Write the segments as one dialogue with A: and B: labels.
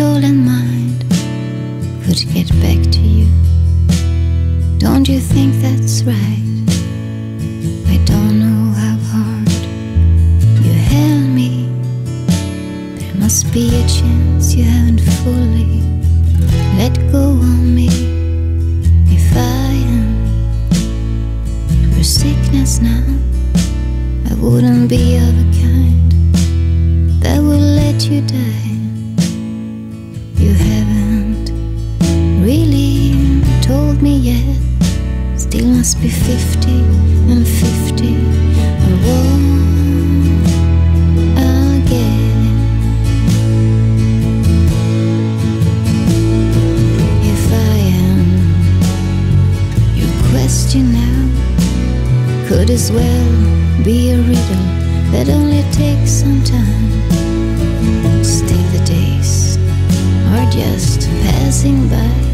A: stolen mind could get back to you. Don't you think that's right? Might as well be a riddle that only takes some time. Still, the days are just passing by.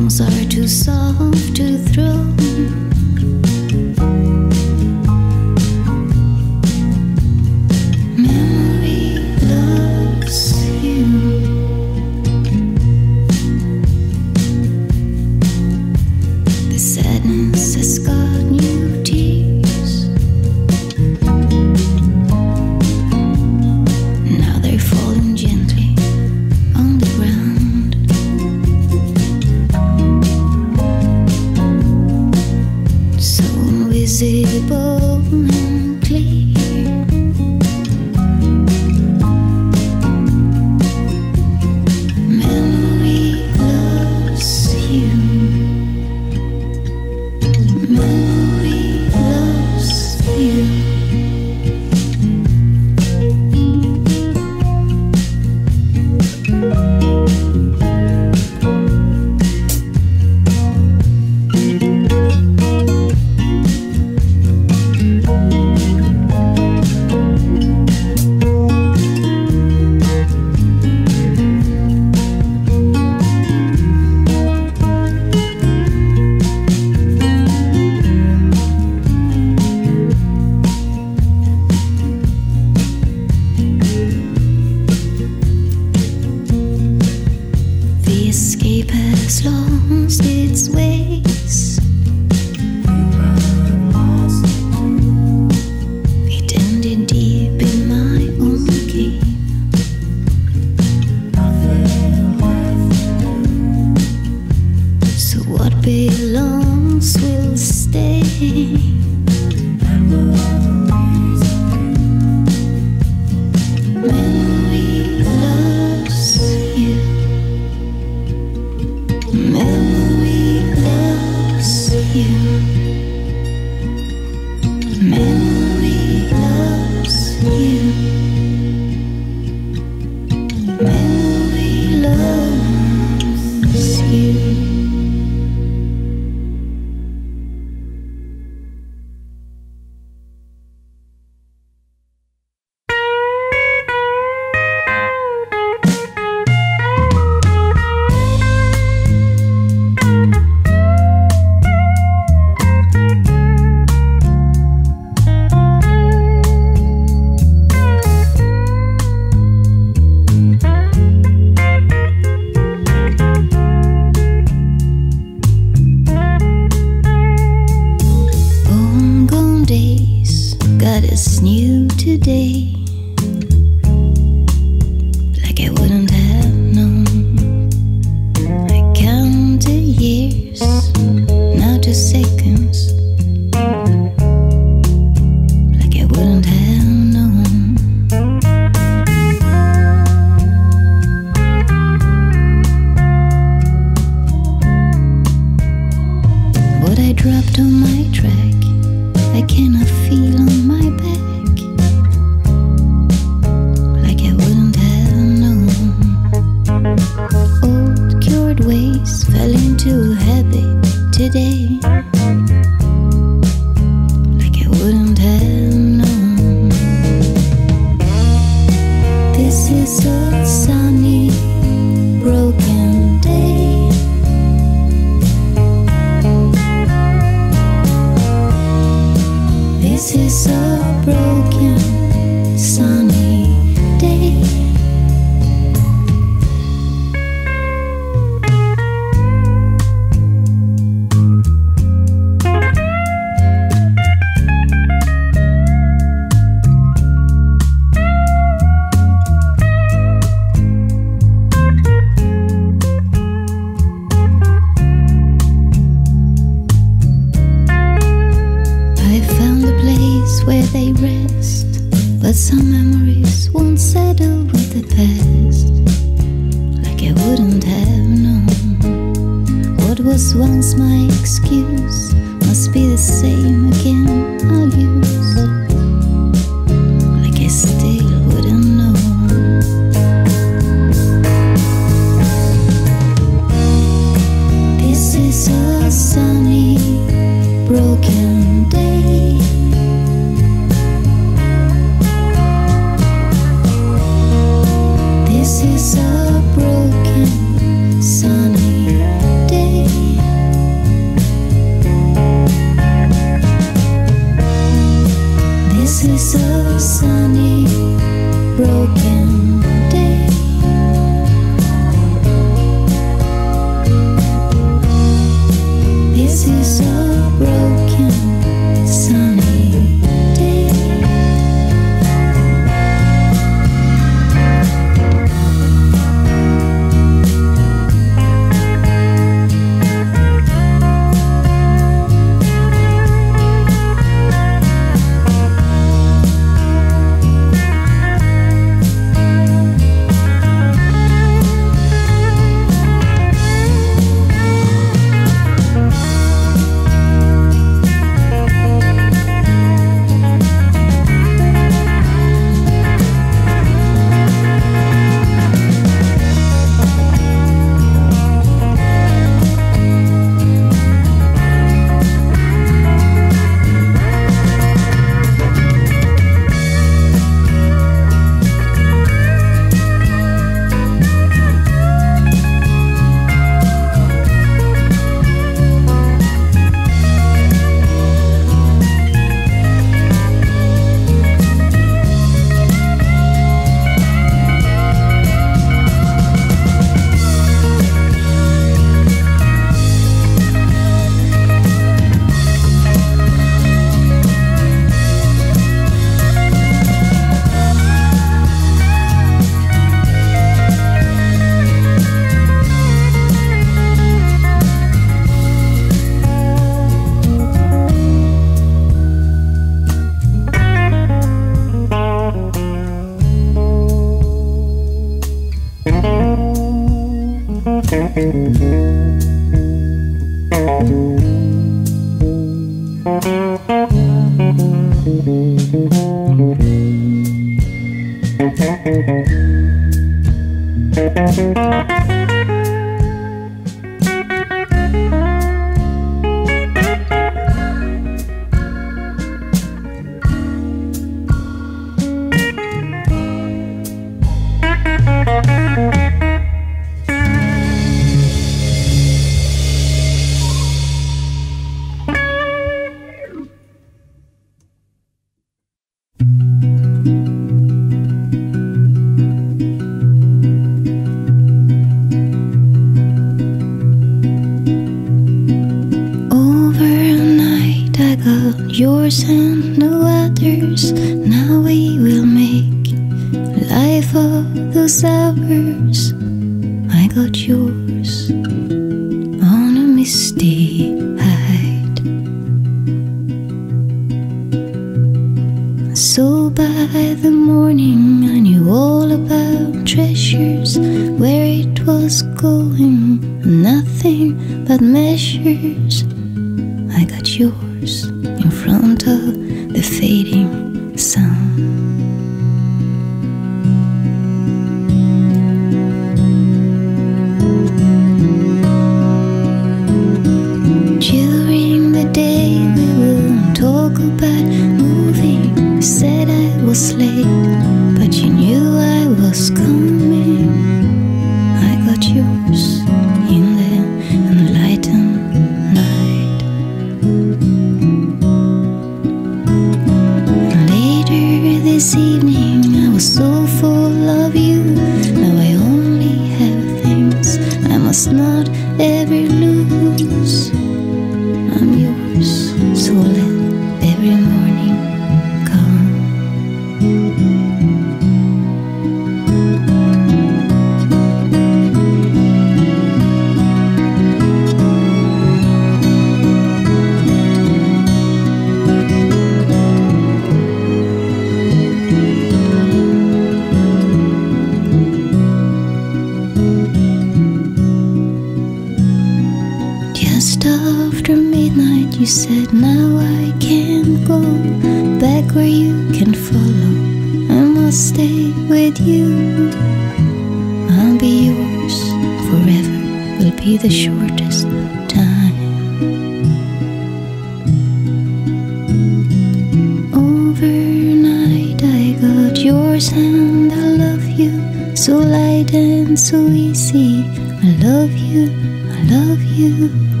A: and I love you so light and so easy. I love you, I love you.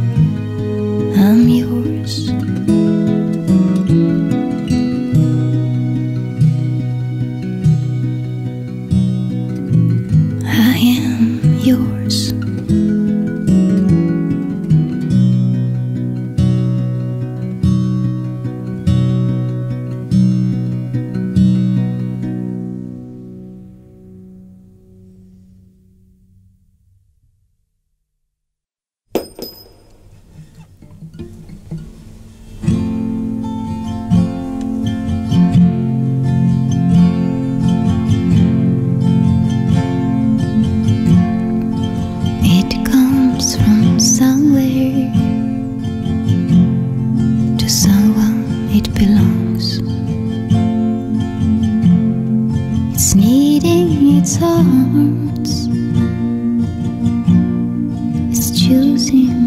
A: choosing.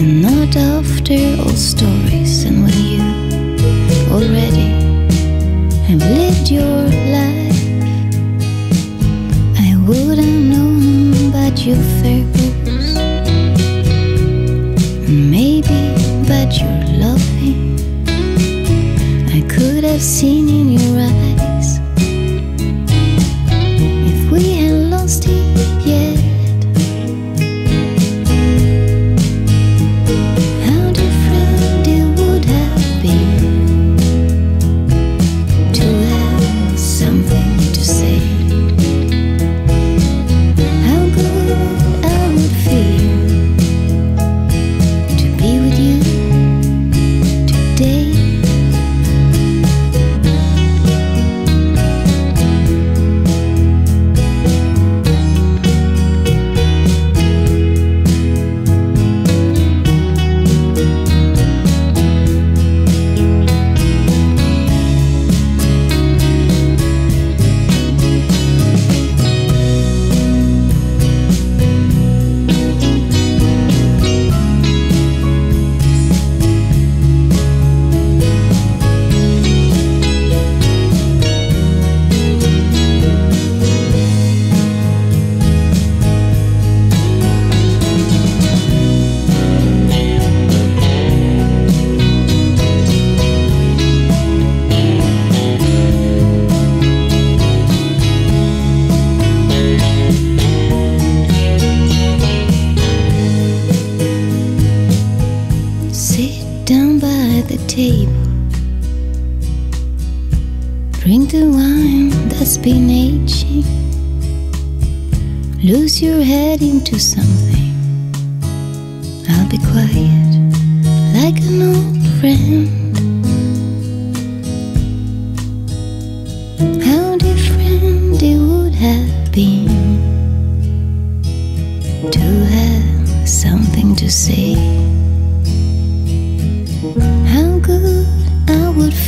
A: and not after old stories. And when you already have lived your life, I wouldn't know about you fair goose. Maybe you're loving, I could have seen you.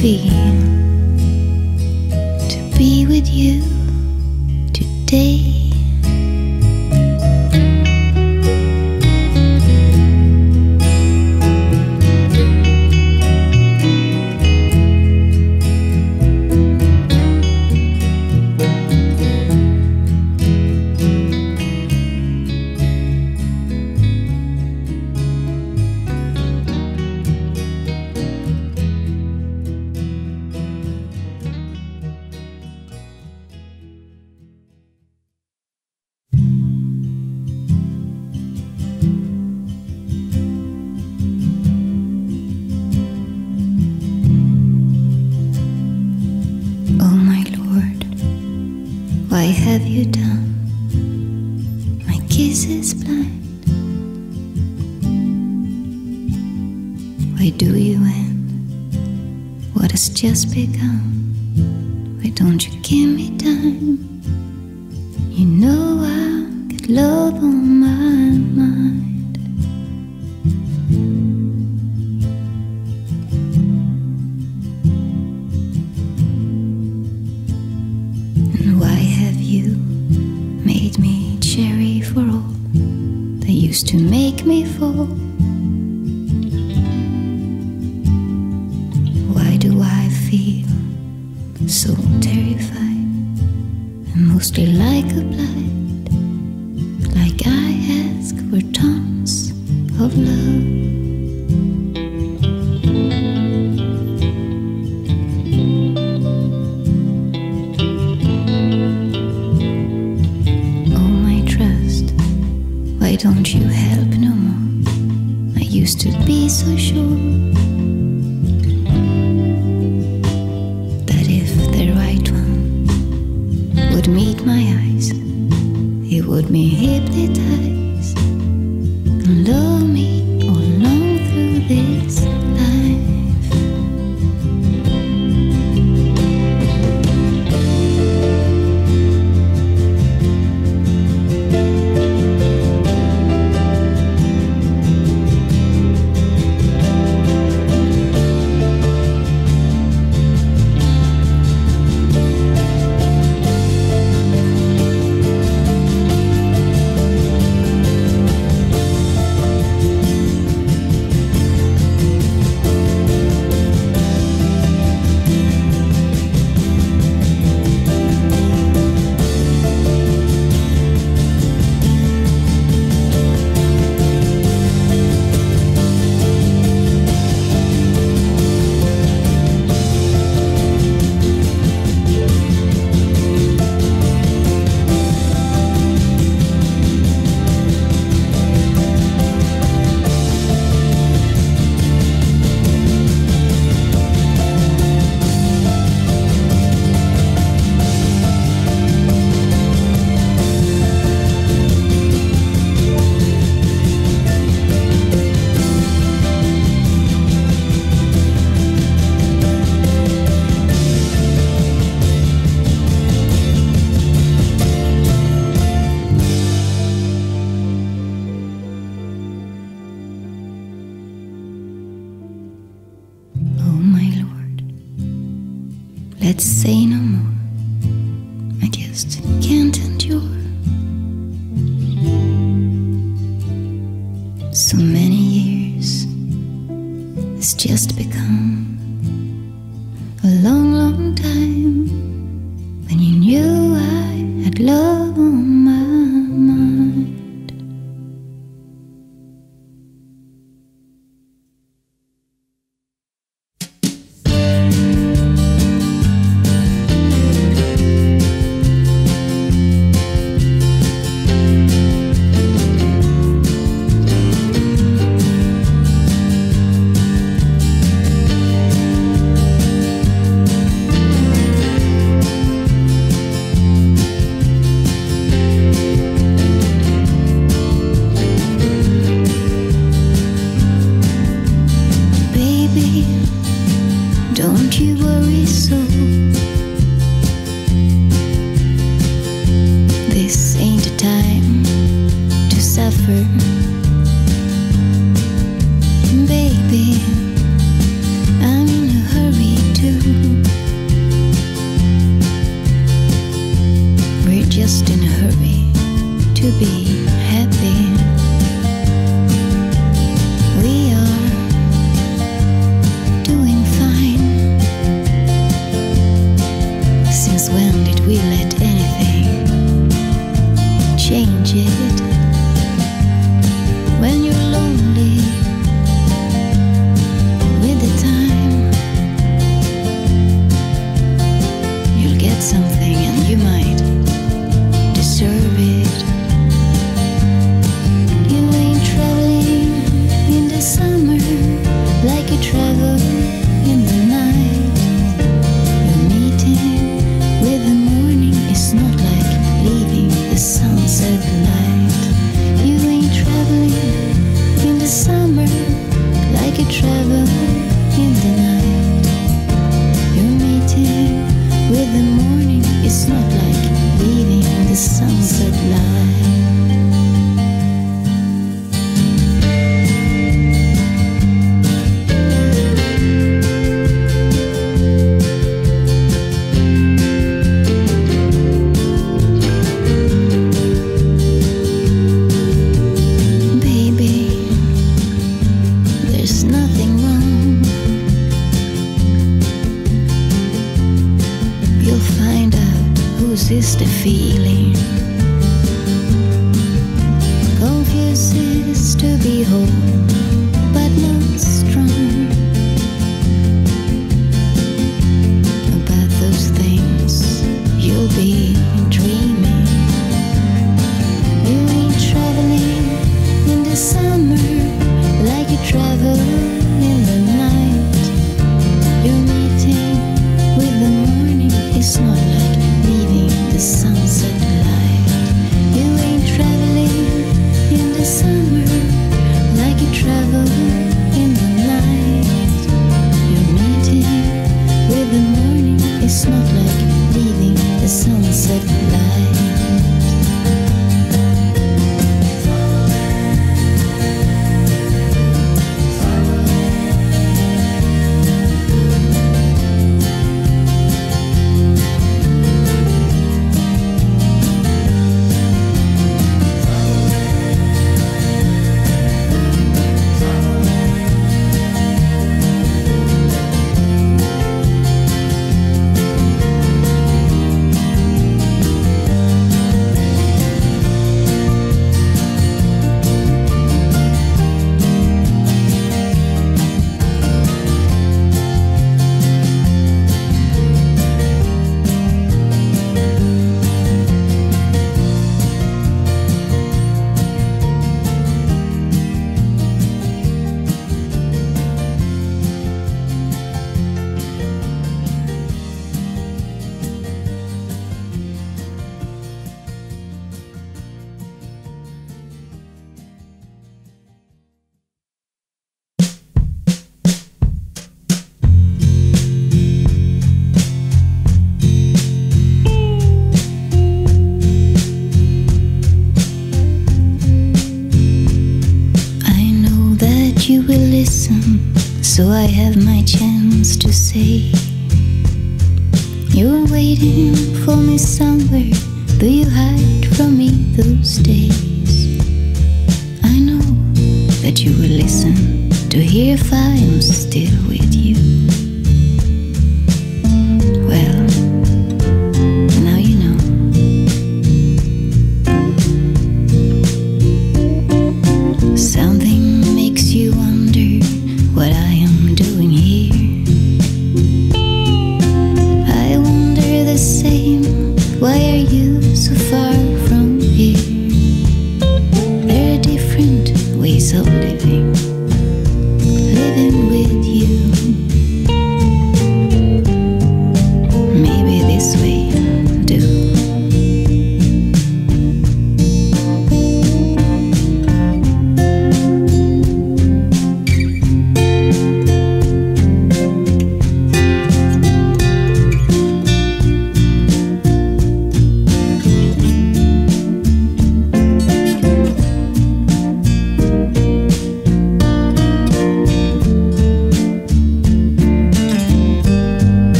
A: feel. love on say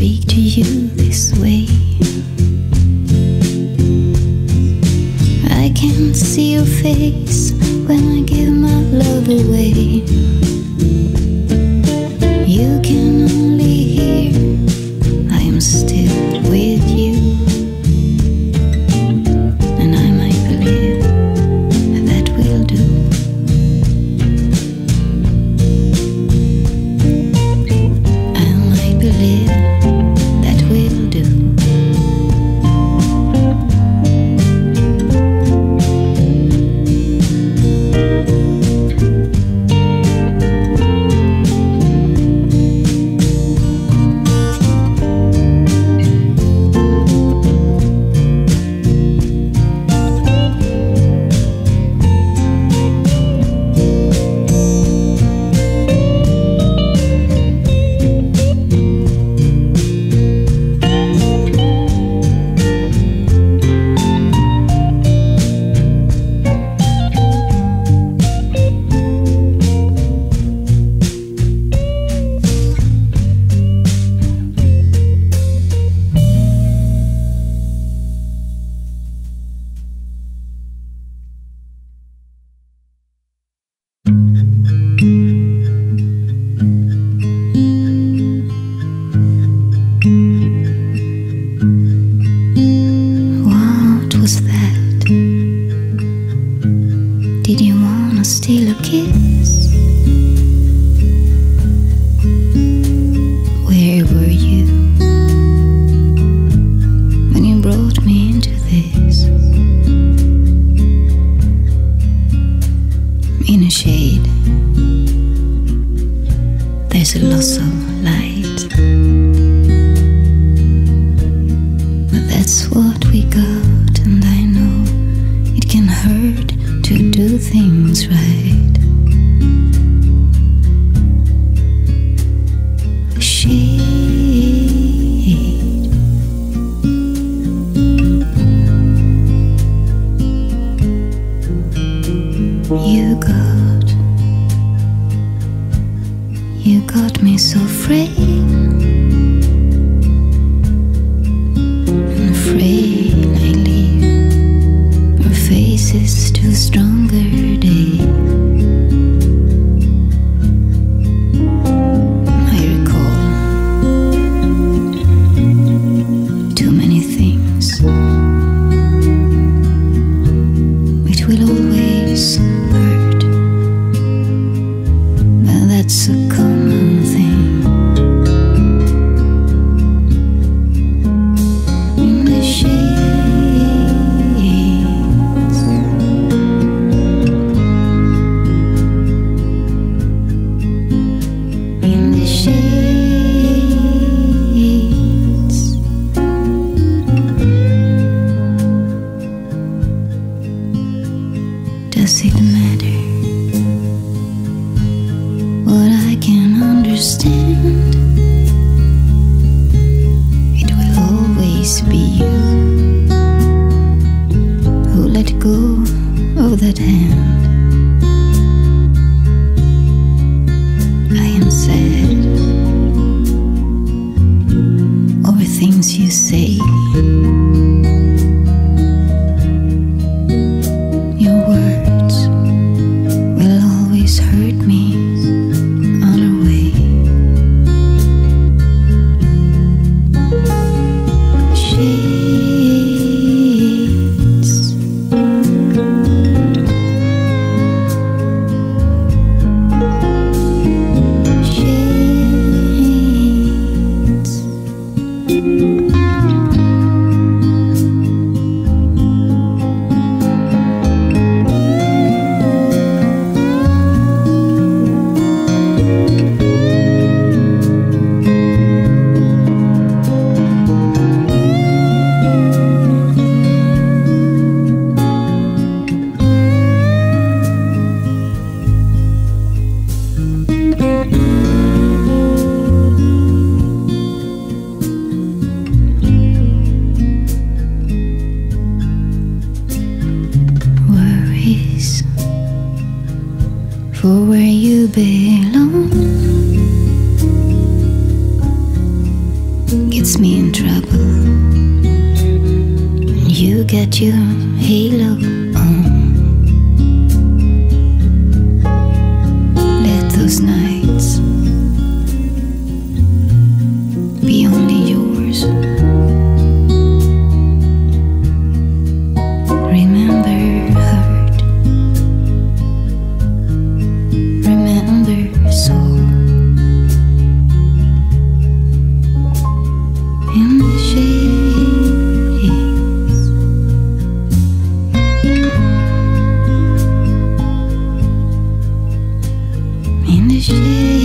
A: You to me so does it matter? What I can understand, it will always be you who let go of that hand. I am sad over things you say. 也。